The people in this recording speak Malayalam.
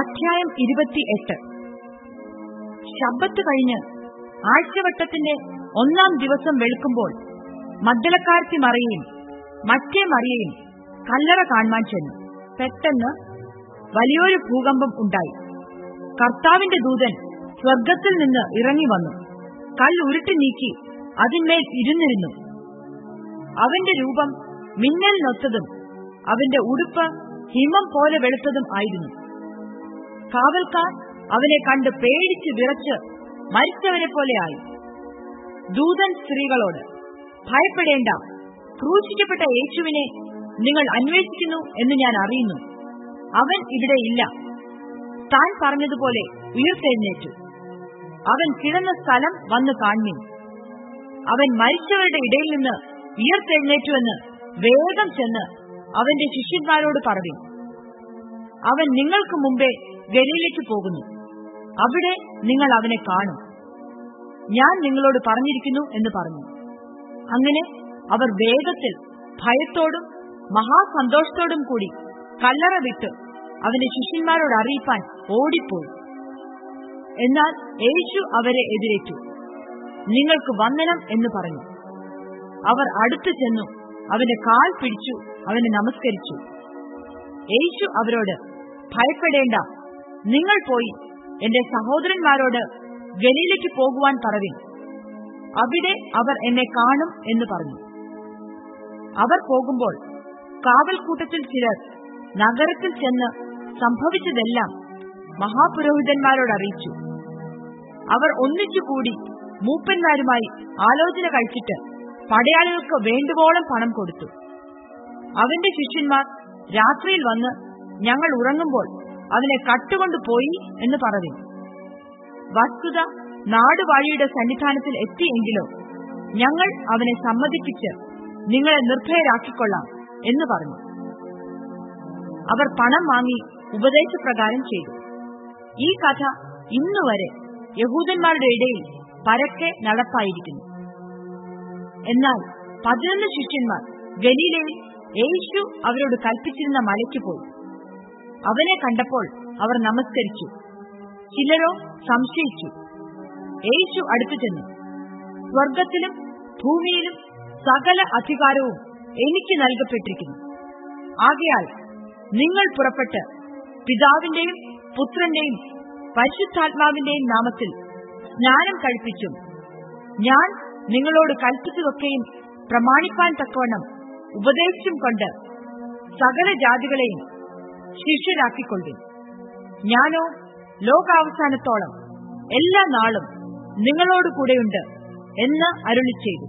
അധ്യായം ഇരുപത്തിയെട്ട്. ശബ്ദത്ത് കഴിഞ്ഞ് ആഴ്ചവട്ടത്തിന്റെ ഒന്നാം ദിവസം വെളുക്കുമ്പോൾ മദ്ദലക്കാർത്തി മറിയയും മറ്റേ മറിയയും കല്ലറ കാണുവാൻ ചെന്നു. പെട്ടെന്ന് വലിയൊരു ഭൂകമ്പം ഉണ്ടായി. കർത്താവിന്റെ ദൂതൻ സ്വർഗത്തിൽ നിന്ന് ഇറങ്ങി വന്നു. കല്ലുരുട്ടി നീക്കി അതിന്മേൽ ഇരുന്നിരുന്നു. അവന്റെ രൂപം മിന്നൽ നൊത്തതും അവന്റെ ഉടുപ്പ് ഹിമം പോലെ വെളുത്തതും ആയിരുന്നു. കാവൽക്കാർ അവനെ കണ്ട് പേടിച്ച് വിറച്ച് മരിച്ചവരെ പോലെയായി. ദൂതൻ സ്ത്രീകളോട് ഭയപ്പെടേണ്ട. ക്രൂശിക്കപ്പെട്ട യേശുവിനെ നിങ്ങൾ അന്വേഷിക്കുന്നു എന്ന് ഞാൻ അറിയുന്നു. അവൻ ഇവിടെ ഇല്ല. താൻ പറഞ്ഞതുപോലെ ഉയർത്തെഴുന്നേറ്റു. അവൻ കിടന്ന സ്ഥലം വന്ന് കാണുന്നു അവൻ മരിച്ചവരുടെ ഇടയിൽ നിന്ന് ഉയർത്തെഴുന്നേറ്റുവെന്ന് വേഗം ചെന്ന് അവന്റെ ശിഷ്യന്മാരോട് പറഞ്ഞു അവൻ നിങ്ങൾക്ക് മുമ്പേ ഗലിയിലേക്ക് പോകുന്നു. അവിടെ നിങ്ങൾ അവനെ കാണും. ഞാൻ നിങ്ങളോട് പറഞ്ഞിരിക്കുന്നു എന്ന് പറഞ്ഞു. അങ്ങനെ അവർ വേഗത്തിൽ ഭയത്തോടും മഹാസന്തോഷത്തോടും കൂടി കല്ലറ വിട്ട് അവന്റെ ശിഷ്യന്മാരോട് അറിയിപ്പാൻ ഓടിപ്പോയി. എന്നാൽ യേശു അവരെ എതിരേറ്റു. നിങ്ങൾക്ക് വന്ദനം എന്ന് പറഞ്ഞു. അവർ അടുത്തു ചെന്നു അവന്റെ കാൽ പിടിച്ചു അവനെ നമസ്കരിച്ചു. യേശു അവരോട് ഭയപ്പെടേണ്ട നിങ്ങൾ പോയി എന്റെ സഹോദരന്മാരോട് ഗലീലയ്ക്ക് പോകുവാൻ പറവിൻ. അവിടെ അവർ എന്നെ കാണും എന്ന് പറഞ്ഞു. അവർ പോകുമ്പോൾ കാവൽക്കൂട്ടത്തിൽ ചിലർ നഗരത്തിൽ ചെന്ന് സംഭവിച്ചതെല്ലാം മഹാപുരോഹിതന്മാരോട് അറിയിച്ചു. അവർ ഒന്നിച്ചുകൂടി മൂപ്പന്മാരുമായി ആലോചന കഴിച്ചിട്ട് പടയാളികൾക്ക് വേണ്ടുവോളം പണം കൊടുത്തു. അവന്റെ ശിഷ്യന്മാർ രാത്രിയിൽ വന്ന് ഞങ്ങൾ ഉറങ്ങുമ്പോൾ അവനെ കട്ടുകൊണ്ട് പോയി എന്ന് പറയും വസ്തുത നാടുവാഴിയുടെ സന്നിധാനത്തിൽ എത്തിയെങ്കിലോ ഞങ്ങൾ അവനെ സമ്മതിപ്പിച്ച് നിങ്ങളെ നിർഭയരാക്കിക്കൊള്ളാം എന്ന് പറഞ്ഞു. അവർ പണം വാങ്ങി ഉപദേശപ്രകാരം ചെയ്തു. ഈ കഥ ഇന്നുവരെ യഹൂദന്മാരുടെ ഇടയിൽ പരക്കെ നടപ്പായിരിക്കുന്നു. എന്നാൽ പതിനൊന്ന് ശിഷ്യന്മാർ ഗലീലയിൽ യേശു അവരോട് കൽപ്പിച്ചിരുന്ന മലയ്ക്ക് പോയി. അവനെ കണ്ടപ്പോൾ അവർ നമസ്കരിച്ചു. ചിലരോ സംശയിച്ചു. യേശു അടുത്തു ചെന്നു. സ്വർഗത്തിലും ഭൂമിയിലും സകല അധികാരവും എനിക്ക് നൽകപ്പെട്ടിരിക്കുന്നു. ആകയാൽ നിങ്ങൾ പുറപ്പെട്ട് പിതാവിന്റെയും പുത്രന്റെയും പരിശുദ്ധാത്മാവിന്റെയും നാമത്തിൽ സ്നാനം കഴിപ്പിച്ചും ഞാൻ നിങ്ങളോട് കൽപ്പിച്ചതൊക്കെയും പ്രമാണിപ്പാൻ തക്കവണ്ണം ഉപദേശിച്ചും കൊണ്ട് സകല ജാതികളെയും ശിഷ്യരാക്കിക്കൊള്ളും ഞാനോ ലോകാവസാനത്തോളം എല്ലാ നാളും നിങ്ങളോടുകൂടെയുണ്ട് എന്ന് അരുളി ചെയ്തു